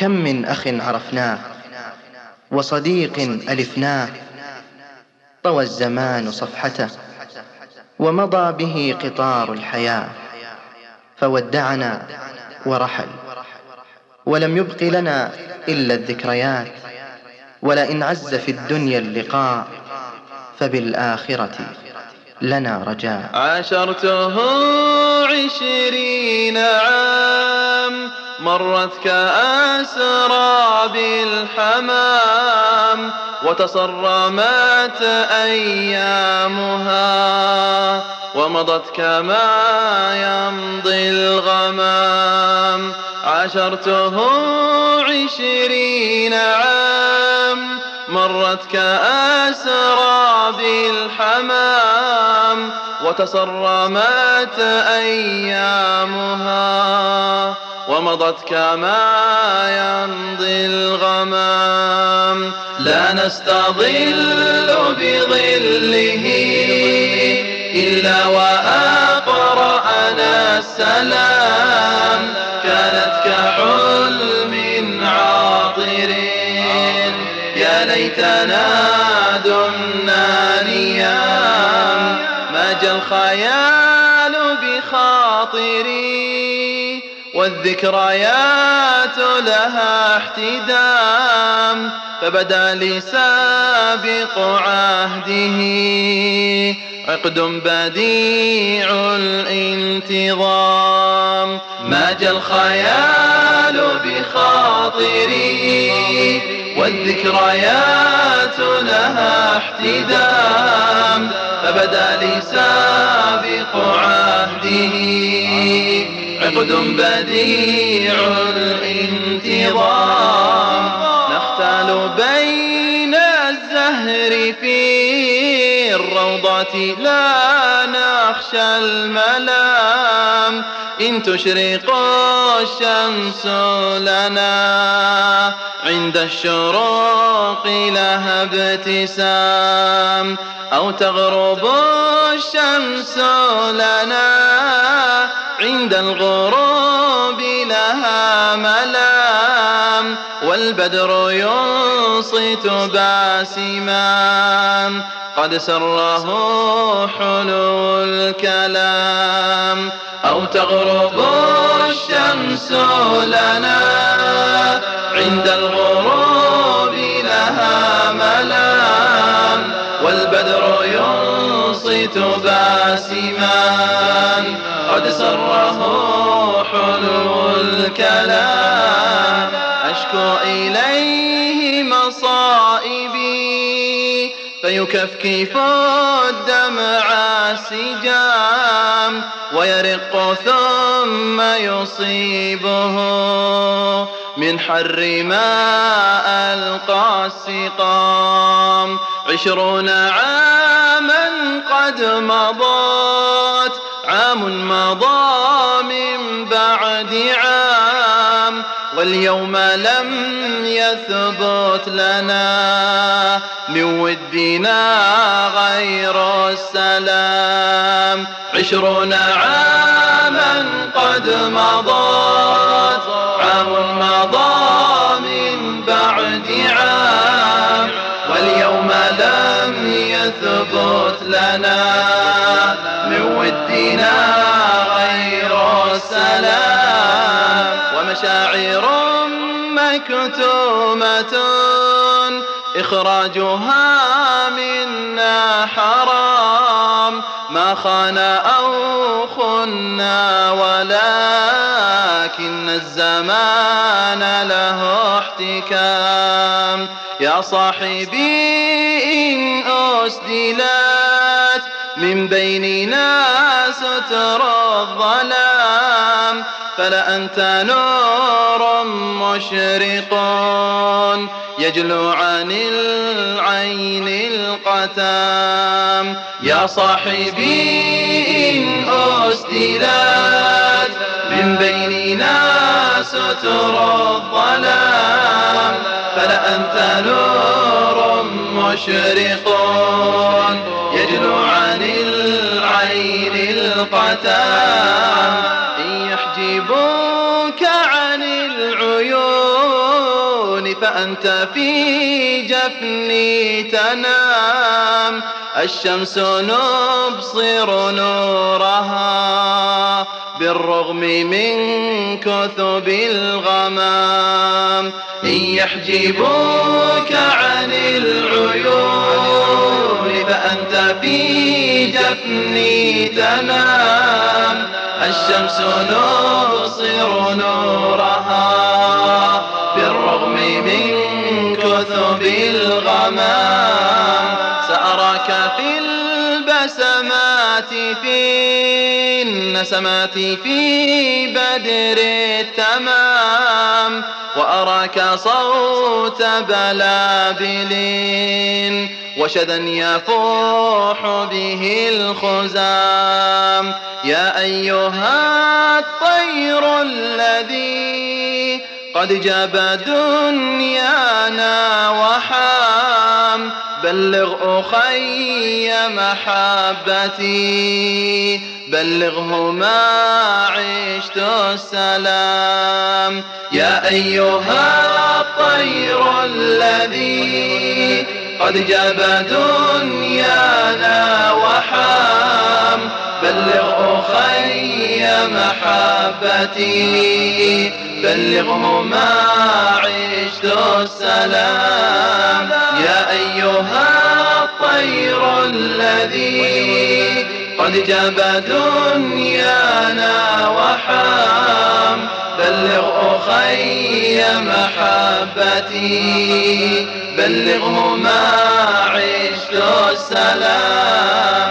كم من أخ عرفناه وصديق ألفناه طوى الزمان صفحته ومضى به قطار الحياة فودعنا ورحل ولم يبق لنا إلا الذكريات ولئن عز في الدنيا اللقاء فبالآخرة لنا رجاء. عاشرته عشرين عام. مرت كأسرى بالحمام وتصرمت أيامها ومضت كما يمضي الغمام عاشرته عشرين عام مرت كأسرى بالحمام وتصرمت أيامها ومضت كما يمضي الغمام. لا نستظل بظله إلا وأقرأنا السلام. كانت كحلم عاطر. يا ليتنا دمنا نيام. ما جا الخيال بخاطري. والذكريات لها احتدام فبدأ لي سابق عهده. عقد بديع الانتظام. ما جا الخيال بخاطري. والذكريات لها احتدام فبدأ لي سابق عهده. عقد بديع الانتظام نختال بين الزهر في الروضة لا نخشى الملام. إن تشرق الشمس لنا عند الشروق لها ابتسام. أو تغرب الشمس لنا عند الغروب لها ملام والبدر ينصت باسما. قد سره حلو الكلام أو تغرب الشمس لنا. عند الغروب لها ملام والبدر ينصت باسما. قد سره حلو الكلام. أشكو إليه مصائبي فيكفكف الدمع سجام ويرق ثم يصيبه. من حر ما ألقى السقام عشرون عاما قد مضت عام مضى من بعد عام واليوم لم يثبت لنا من ودنا غير السلام. عشرون عاما قد مضت عام مضى من بعد عام واليوم لم يثبت لنا ودنا غير السلام. ومشاعر مكتومة إخراجها منا حرام. ما خان أو خنا ولكن الزمان له احتكام. يا صاحبي إن أسدلت من بيننا ستر الظلام فلأنت نور مشرق يجلو عن العين القتام. يا صاحبي إن أسدلت من بيننا ستر الظلام فلأنت نور مشرق يجلو عن إن يحجبوك عن العيون فأنت في جفني تنام. الشمس نبصر نورها بالرغم من كثب الغمام. إن يحجبوك عن العيون فأنت في جفني تنام الشمس نبصر نورها. بالرغم من كثب الغمام سأراك في البسمات في النسمات في بدر التمام. وأراك صوت بلابل وشذا يفوح به الخزام. يا أيها الطير الذي قد جاب دنيانا وحام بلغ أخي محبتي بلغه ما عشت السلام. يا أيها الطير الذي قد جاب دنيانا وحام. بلغ أخي محبتي. بلغه ما عشت السلام. يا أيها الطير الذي قد جاب دنيانا وحام. بلغ أخي محبتي. بلغه ما عشت السلام